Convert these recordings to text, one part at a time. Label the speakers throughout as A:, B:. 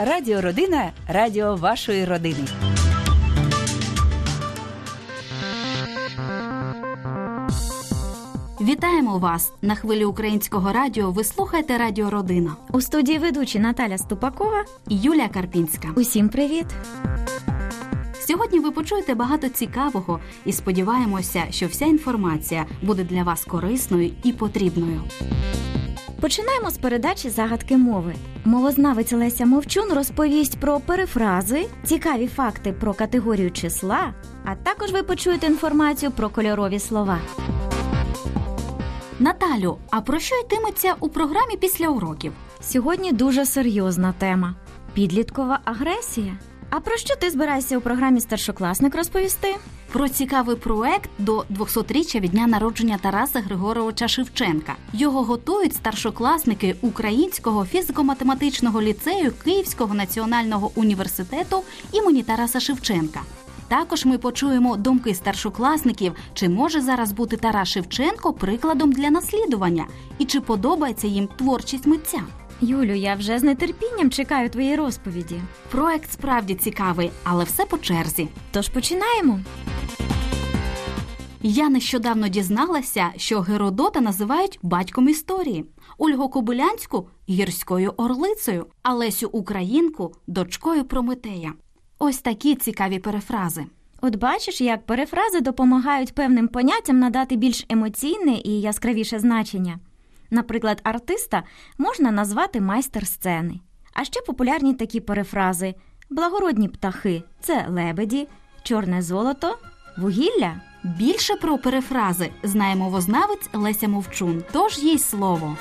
A: Радіо Родина радіо вашої родини.
B: Вітаємо вас на хвилі українського радіо. Ви слухаєте Радіо Родина
C: У студії ведучі Наталя Ступакова.
B: і Юлія Карпінська.
C: Усім привіт!
B: Сьогодні ви почуєте багато цікавого і сподіваємося, що вся інформація буде для вас корисною і потрібною.
C: Починаємо з передачі загадки мови. Мовознавець Леся Мовчун розповість про перефрази, цікаві факти про категорію числа, а також ви почуєте інформацію про кольорові слова.
B: Наталю, а про що йтиметься у програмі після уроків?
C: Сьогодні дуже серйозна тема підліткова агресія. А про що ти збираєшся у програмі старшокласник розповісти?
B: Про цікавий проект до 200-річчя від дня народження Тараса Григоровича Шевченка. Його готують старшокласники Українського фізико-математичного ліцею Київського національного університету імені Тараса Шевченка. Також ми почуємо думки старшокласників, чи може зараз бути Тарас Шевченко прикладом для наслідування, і чи подобається їм творчість митця.
C: Юлю, я вже з нетерпінням чекаю твоєї розповіді.
B: Проект справді цікавий, але все по черзі.
C: Тож починаємо.
B: Я нещодавно дізналася, що Геродота називають батьком історії, Ольгу Кобилянську гірською орлицею, а Лесю Українку дочкою Прометея. Ось такі цікаві перефрази.
C: От бачиш, як перефрази допомагають певним поняттям надати більш емоційне і яскравіше значення. Наприклад, артиста можна назвати майстер сцени. А ще популярні такі перефрази: благородні птахи це лебеді, чорне золото, вугілля.
B: Більше про перефрази знає мовознавець Леся Мовчун. Тож їй слово.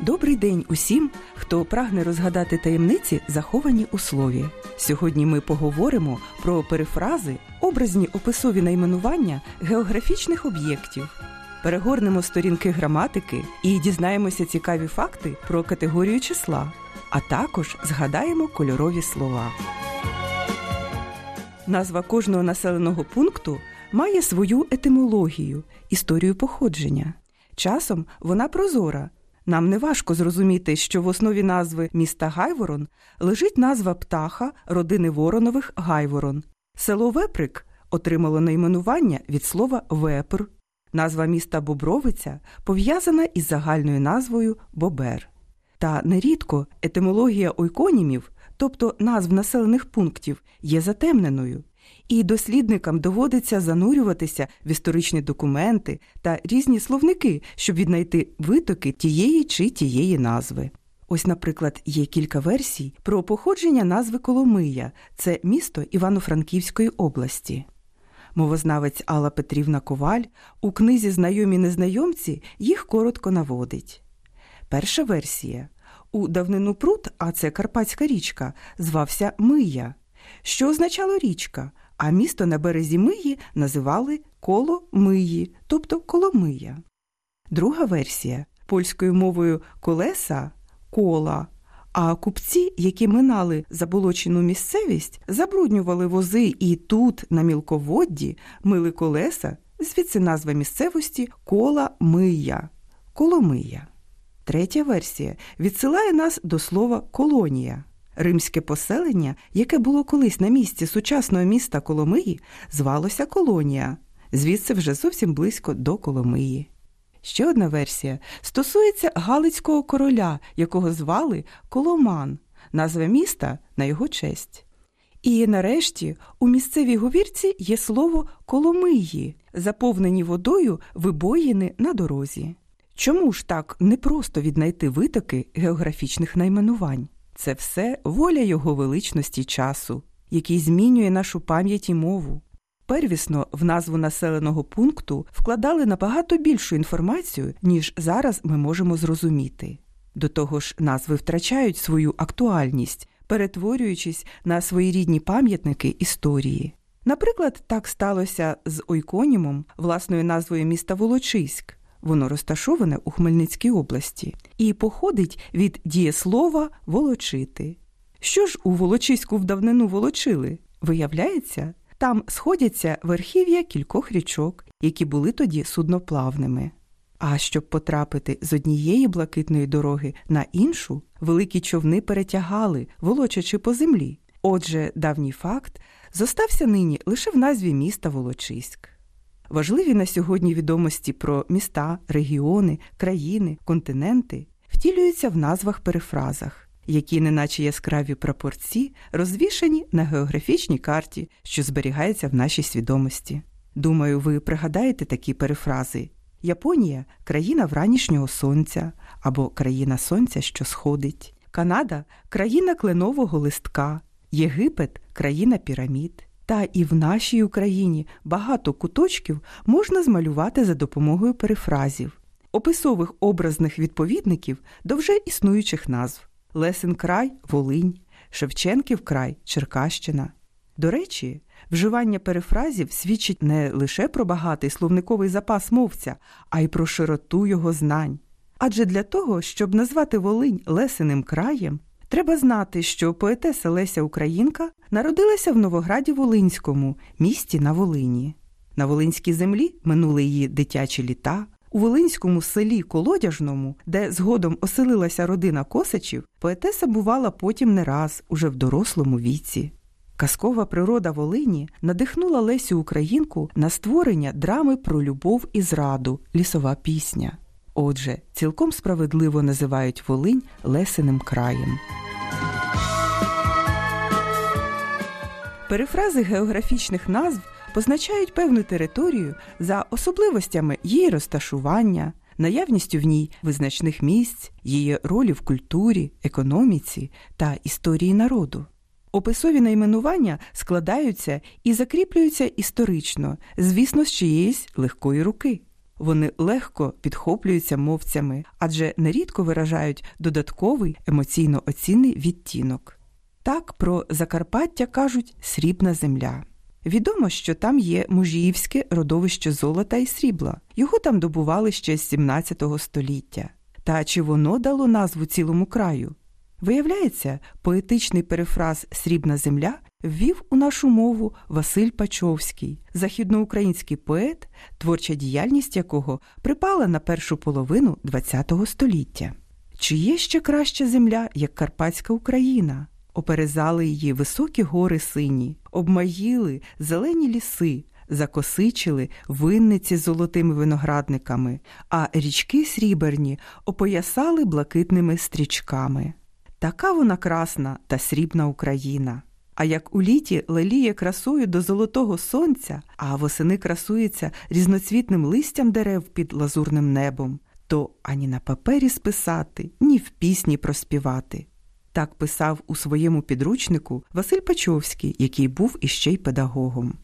D: Добрий день усім, хто прагне розгадати таємниці, заховані у слові. Сьогодні ми поговоримо про перефрази, образні описові найменування географічних об'єктів. Перегорнемо сторінки граматики і дізнаємося цікаві факти про категорію числа, а також згадаємо кольорові слова. Назва кожного населеного пункту має свою етимологію, історію походження. Часом вона прозора. Нам не важко зрозуміти, що в основі назви міста Гайворон лежить назва птаха родини Воронових Гайворон. Село Веприк отримало найменування від слова вепр. Назва міста Бобровиця пов'язана із загальною назвою Бобер. Та нерідко етимологія ойконімів, тобто назв населених пунктів, є затемненою, і дослідникам доводиться занурюватися в історичні документи та різні словники, щоб віднайти витоки тієї чи тієї назви. Ось, наприклад, є кілька версій про походження назви Коломия це місто Івано-Франківської області. Мовознавець Алла Петрівна Коваль у книзі Знайомі незнайомці їх коротко наводить. Перша версія у давнину пруд, а це Карпатська річка, звався Мия, що означало річка, а місто на березі Миї називали Коло Миї, тобто Коломия. Друга версія польською мовою колеса кола. А купці, які минали заболочену місцевість, забруднювали вози і тут, на мілководді, мили колеса, звідси назва місцевості кола мия, коломия. Третя версія відсилає нас до слова колонія. Римське поселення, яке було колись на місці сучасного міста Коломиї, звалося Колонія, звідси вже зовсім близько до Коломиї. Ще одна версія стосується Галицького короля, якого звали Коломан, назва міста на його честь. І нарешті у місцевій говірці є слово Коломиї, заповнені водою вибоїни на дорозі. Чому ж так непросто віднайти витоки географічних найменувань? Це все воля його величності часу, який змінює нашу пам'ять і мову. Первісно в назву населеного пункту вкладали набагато більшу інформацію, ніж зараз ми можемо зрозуміти. До того ж, назви втрачають свою актуальність, перетворюючись на своєрідні пам'ятники історії. Наприклад, так сталося з ойконімом, власною назвою міста Волочиськ. Воно розташоване у Хмельницькій області і походить від дієслова волочити. Що ж у Волочиську в давнину волочили? Виявляється, там сходяться верхів'я кількох річок, які були тоді судноплавними. А щоб потрапити з однієї блакитної дороги на іншу, великі човни перетягали, волочачи по землі. Отже, давній факт зостався нині лише в назві міста Волочиськ. Важливі на сьогодні відомості про міста, регіони, країни, континенти втілюються в назвах-перефразах, які, неначе яскраві прапорці, розвішані на географічній карті, що зберігається в нашій свідомості. Думаю, ви пригадаєте такі перефрази Японія країна вранішнього сонця або країна сонця, що сходить, Канада країна кленового листка, Єгипет країна пірамід. Та і в нашій Україні багато куточків можна змалювати за допомогою перефразів, описових образних відповідників до вже існуючих назв Лесин край Волинь, Шевченків край Черкащина. До речі, вживання перефразів свідчить не лише про багатий словниковий запас мовця, а й про широту його знань. Адже для того, щоб назвати Волинь Лесиним краєм, треба знати, що поетеса Леся Українка народилася в Новограді Волинському, місті на Волині. На Волинській землі минули її дитячі літа. У Волинському селі Колодяжному, де згодом оселилася родина Косачів, поетеса бувала потім не раз, уже в дорослому віці. Казкова природа Волині надихнула Лесю Українку на створення драми про любов і зраду лісова пісня. Отже, цілком справедливо називають Волинь Лесиним краєм. Перефрази географічних назв позначають певну територію за особливостями її розташування, наявністю в ній визначних місць, її ролі в культурі, економіці та історії народу. Описові найменування складаються і закріплюються історично, звісно, з чиєїсь легкої руки. Вони легко підхоплюються мовцями, адже нерідко виражають додатковий емоційно оцінний відтінок. Так про Закарпаття кажуть срібна земля. Відомо, що там є мужіївське родовище золота і срібла. Його там добували ще з 17 століття. Та чи воно дало назву цілому краю? Виявляється, поетичний перефраз Срібна земля ввів у нашу мову Василь Пачовський, західноукраїнський поет, творча діяльність якого припала на першу половину ХХ століття. Чи є ще краща земля, як Карпатська Україна? Оперезали її високі гори сині, обмаїли зелені ліси, закосичили винниці з золотими виноградниками, а річки сріберні опоясали блакитними стрічками. Така вона красна та срібна Україна. А як у літі леліє красою до золотого сонця, а восени красується різноцвітним листям дерев під лазурним небом, то ані на папері списати, ні в пісні проспівати. Так писав у своєму підручнику Василь Пачовський, який був іще й педагогом.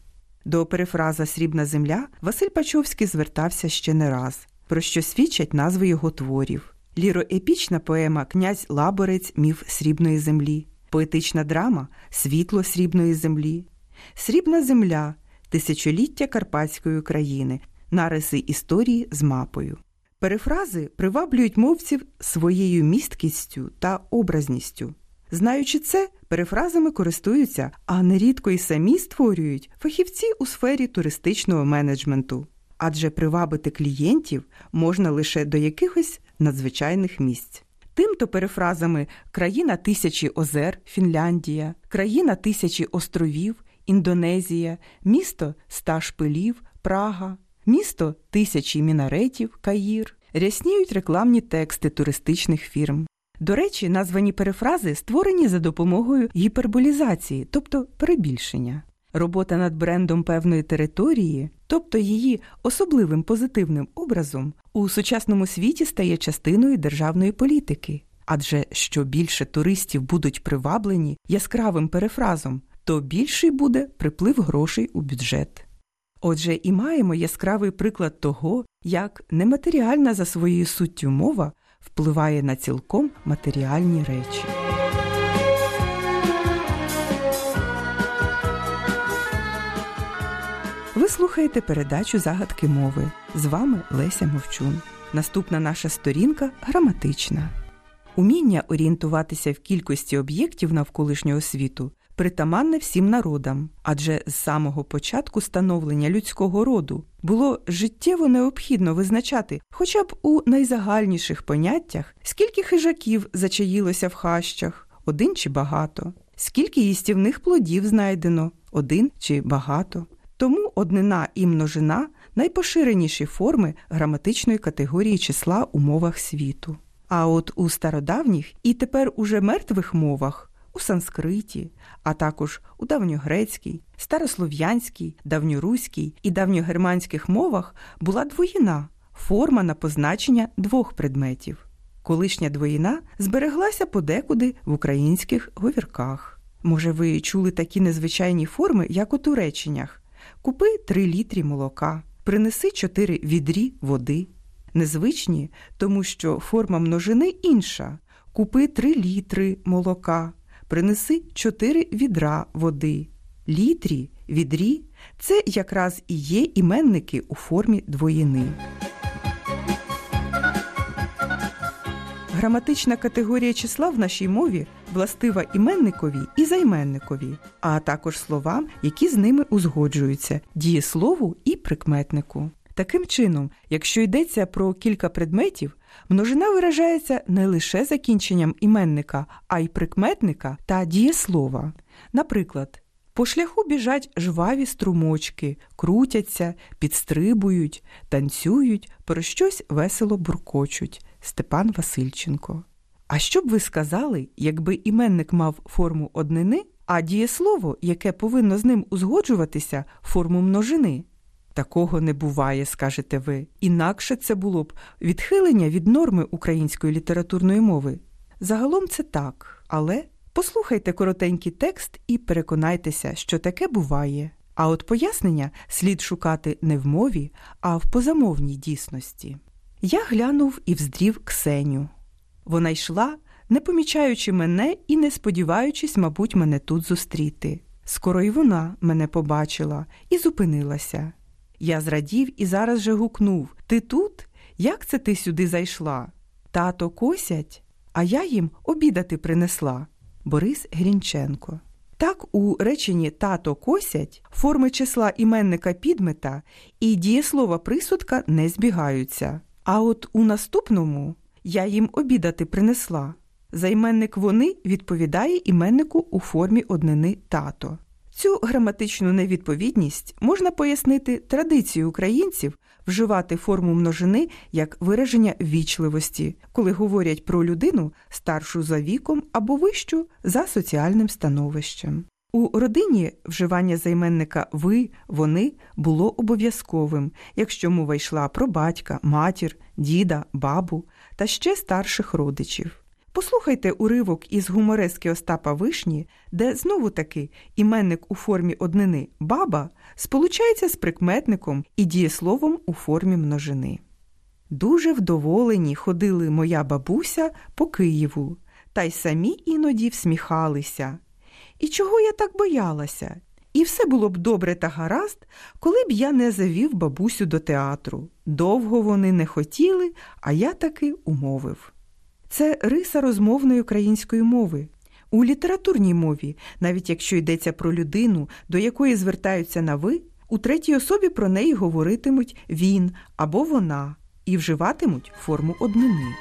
D: До перефраза Срібна земля Василь Пачовський звертався ще не раз, про що свідчать назви його творів. Ліроепічна поема Князь Лаборець Міф срібної землі, поетична драма Світло срібної землі, Срібна земля, тисячоліття Карпатської країни, нариси історії з мапою. Перефрази приваблюють мовців своєю місткістю та образністю. Знаючи це, перефразами користуються, а нерідко й самі створюють фахівці у сфері туристичного менеджменту. Адже привабити клієнтів можна лише до якихось надзвичайних місць. Тимто перефразами країна тисячі озер Фінляндія, країна тисячі островів Індонезія, місто ста шпилів Прага, місто тисячі мінаретів Каїр, рясніють рекламні тексти туристичних фірм. До речі, названі перефрази створені за допомогою гіперболізації, тобто перебільшення. Робота над брендом певної території, тобто її особливим позитивним образом, у сучасному світі стає частиною державної політики. Адже що більше туристів будуть приваблені яскравим перефразом, то більший буде приплив грошей у бюджет. Отже, і маємо яскравий приклад того, як нематеріальна за своєю суттю мова впливає на цілком матеріальні речі. Ви слухаєте передачу загадки мови. З вами Леся Мовчун. Наступна наша сторінка граматична. Уміння орієнтуватися в кількості об'єктів навколишнього світу притаманне всім народам, адже з самого початку становлення людського роду було життєво необхідно визначати, хоча б у найзагальніших поняттях, скільки хижаків зачаїлося в хащах, один чи багато, скільки їстівних плодів знайдено, один чи багато. Тому однина і множина найпоширеніші форми граматичної категорії числа у мовах світу. А от у стародавніх і тепер уже мертвих мовах, у санскриті, а також у давньогрецькій, старослов'янській, давньоруській і давньогерманських мовах була двоїна форма на позначення двох предметів. Колишня двоїна збереглася подекуди в українських говірках. Може, ви чули такі незвичайні форми, як у туреченнях купи три літрі молока, принеси чотири відрі води. Незвичні, тому що форма множини інша купи три літри молока, принеси чотири відра води. Літрі, відрі це якраз і є іменники у формі двоїни. Граматична категорія числа в нашій мові властива іменникові і займенникові, а також словам, які з ними узгоджуються дієслову і прикметнику. Таким чином, якщо йдеться про кілька предметів, множина виражається не лише закінченням іменника, а й прикметника та дієслова. Наприклад, по шляху біжать жваві струмочки, крутяться, підстрибують, танцюють, про щось весело буркочуть. Степан Васильченко. А що б ви сказали, якби іменник мав форму однини, а дієслово, яке повинно з ним узгоджуватися, форму множини? Такого не буває, скажете ви. Інакше це було б відхилення від норми української літературної мови. Загалом це так, але послухайте коротенький текст і переконайтеся, що таке буває. А от пояснення слід шукати не в мові, а в позамовній дійсності. Я глянув і вздрів Ксеню. Вона йшла, не помічаючи мене і не сподіваючись, мабуть, мене тут зустріти. Скоро й вона мене побачила і зупинилася. Я зрадів і зараз же гукнув Ти тут? Як це ти сюди зайшла? Тато косять, а я їм обідати принесла. Борис Грінченко. Так, у реченні тато косять форми числа іменника підмета і дієслова присудка не збігаються. А от у наступному я їм обідати принесла. Займенник вони відповідає іменнику у формі однини тато. Цю граматичну невідповідність можна пояснити традицією українців вживати форму множини як вираження вічливості, коли говорять про людину старшу за віком або вищу за соціальним становищем. У родині вживання займенника ви, вони було обов'язковим, якщо мова йшла про батька, матір, діда, бабу та ще старших родичів. Послухайте уривок із гуморески Остапа Вишні, де знову таки іменник у формі однини баба сполучається з прикметником і дієсловом у формі множини. Дуже вдоволені ходили моя бабуся по Києву, та й самі іноді всміхалися. І чого я так боялася? І все було б добре та гаразд, коли б я не завів бабусю до театру. Довго вони не хотіли, а я таки умовив. Це риса розмовної української мови. У літературній мові, навіть якщо йдеться про людину, до якої звертаються на ви, у третій особі про неї говоритимуть він або вона і вживатимуть форму однини.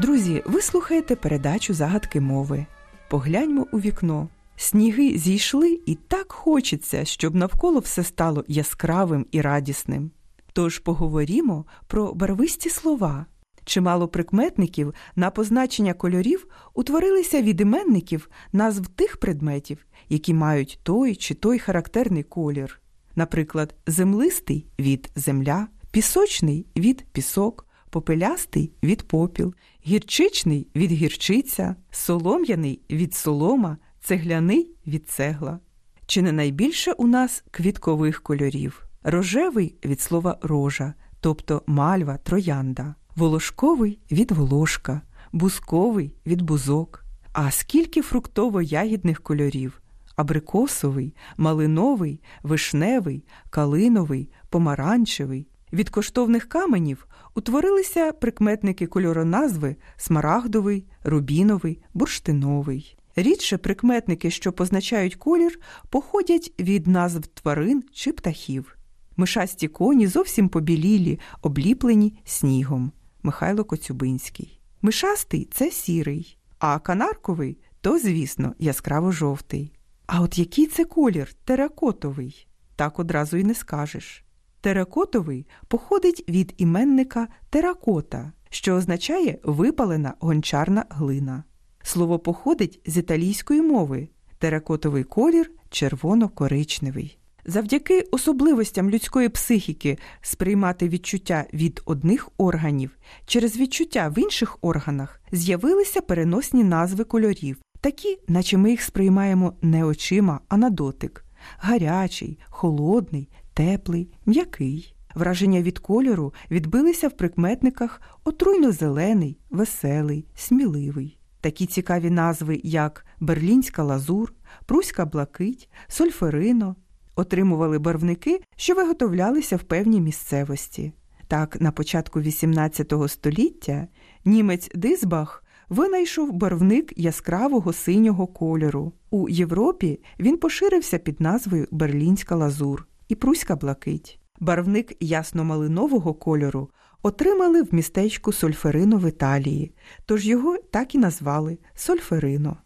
D: Друзі, ви слухаєте передачу загадки мови. Погляньмо у вікно. Сніги зійшли, і так хочеться, щоб навколо все стало яскравим і радісним. Тож поговоримо про барвисті слова. Чимало прикметників на позначення кольорів утворилися від іменників назв тих предметів, які мають той чи той характерний колір. Наприклад, землистий від земля, пісочний від пісок, попелястий від попіл, гірчичний від гірчиця, солом'яний від солома, цегляний від цегла. Чи не найбільше у нас квіткових кольорів? Рожевий від слова рожа, тобто мальва, троянда, волошковий від волошка, бузковий від бузок. А скільки фруктово-ягідних кольорів абрикосовий, малиновий, вишневий, калиновий, помаранчевий, Від коштовних каменів утворилися прикметники кольороназви смарагдовий, рубіновий, бурштиновий. Рідше прикметники, що позначають колір, походять від назв тварин чи птахів. Мишасті коні зовсім побілілі, обліплені снігом. Михайло Коцюбинський. Мишастий це сірий, а канарковий то, звісно, яскраво жовтий. А от який це колір теракотовий? Так одразу й не скажеш. Теракотовий походить від іменника теракота, що означає випалена гончарна глина. Слово походить з італійської мови. Теракотовий колір червоно-коричневий. Завдяки особливостям людської психіки сприймати відчуття від одних органів через відчуття в інших органах з'явилися переносні назви кольорів, такі, наче ми їх сприймаємо не очима, а на дотик гарячий, холодний, теплий, м'який. Враження від кольору відбилися в прикметниках отруйно-зелений, веселий, сміливий. Такі цікаві назви, як берлінська лазур, пруська блакить, сольферино, отримували барвники, що виготовлялися в певній місцевості. Так, на початку XVIII століття німець Дизбах винайшов барвник яскравого синього кольору. У Європі він поширився під назвою Берлінська лазур і Пруська блакить. Барвник ясно-малинового кольору отримали в містечку Сольферино в Італії, тож його так і назвали Сольферино.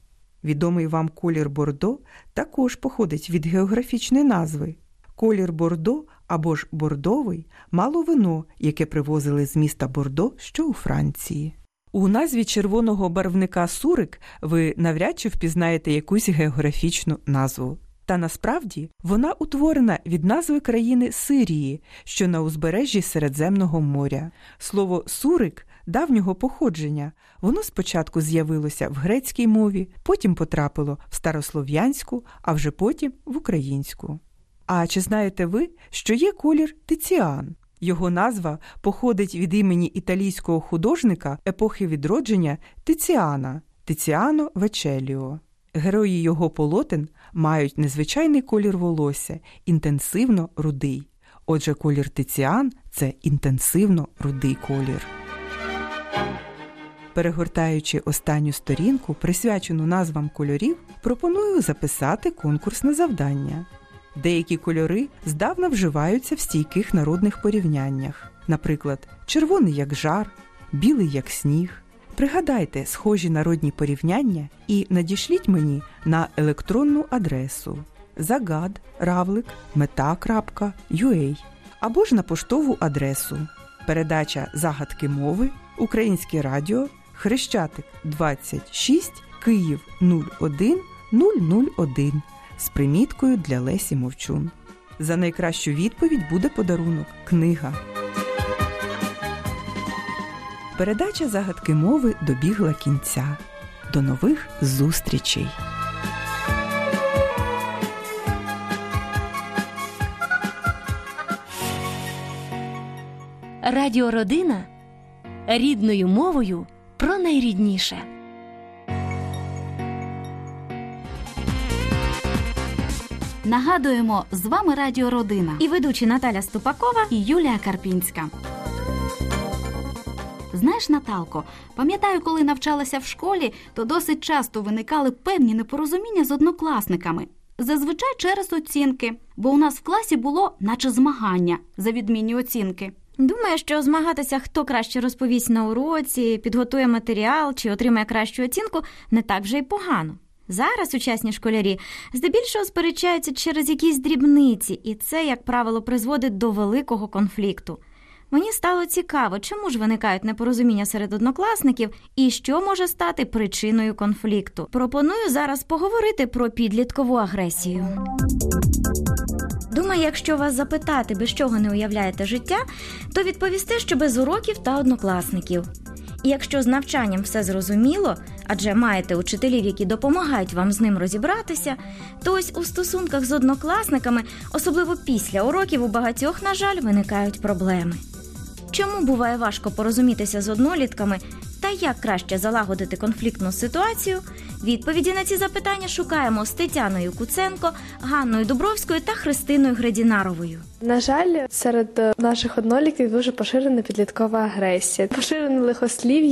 D: Відомий вам колір Бордо також походить від географічної назви. Колір Бордо або ж бордовий мало вино, яке привозили з міста Бордо, що у Франції. У назві червоного барвника сурик ви навряд чи впізнаєте якусь географічну назву. Та насправді вона утворена від назви країни Сирії, що на узбережжі Середземного моря. Слово сурик давнього походження. Воно спочатку з'явилося в грецькій мові, потім потрапило в старослов'янську, а вже потім в українську. А чи знаєте ви, що є колір Тиціан? Його назва походить від імені італійського художника епохи відродження Тиціана Тиціано Вечеліо. Герої його полотен мають незвичайний колір волосся, інтенсивно рудий. Отже, колір Тиціан це інтенсивно рудий колір. Перегортаючи останню сторінку, присвячену назвам кольорів, пропоную записати конкурсне завдання. Деякі кольори здавна вживаються в стійких народних порівняннях, наприклад, червоний як жар, білий як сніг. Пригадайте схожі народні порівняння і надішліть мені на електронну адресу загад.равлик.meta.ua або ж на поштову адресу Передача загадки мови Українське радіо Хрещатик 26 Київ 01 001 з приміткою для Лесі Мовчун. За найкращу відповідь буде подарунок книга. Передача загадки мови добігла кінця. До нових зустрічей!
E: Радіородина рідною мовою про найрідніше.
B: Нагадуємо, з вами Радіо Родина
C: І ведучі Наталя Ступакова.
B: і Юлія Карпінська. Знаєш, Наталко, пам'ятаю, коли навчалася в школі, то досить часто виникали певні непорозуміння з однокласниками. Зазвичай через оцінки, бо у нас в класі було наче змагання за відмінні оцінки.
C: Думаю, що змагатися, хто краще розповість на уроці, підготує матеріал чи отримає кращу оцінку, не так вже й погано. Зараз сучасні школярі здебільшого сперечаються через якісь дрібниці, і це, як правило, призводить до великого конфлікту. Мені стало цікаво, чому ж виникають непорозуміння серед однокласників і що може стати причиною конфлікту. Пропоную зараз поговорити про підліткову агресію. Думаю, якщо вас запитати, без чого не уявляєте життя, то відповісте, що без уроків та однокласників. І якщо з навчанням все зрозуміло, адже маєте учителів, які допомагають вам з ним розібратися, то ось у стосунках з однокласниками, особливо після уроків, у багатьох, на жаль, виникають проблеми. Чому буває важко порозумітися з однолітками Та як краще залагодити конфліктну ситуацію? Відповіді на ці запитання шукаємо з Тетяною Куценко, Ганною Дубровською та Христиною Гредінаровою.
F: На жаль, серед е, наших одноліків дуже поширена підліткова агресія, поширене лихослів'я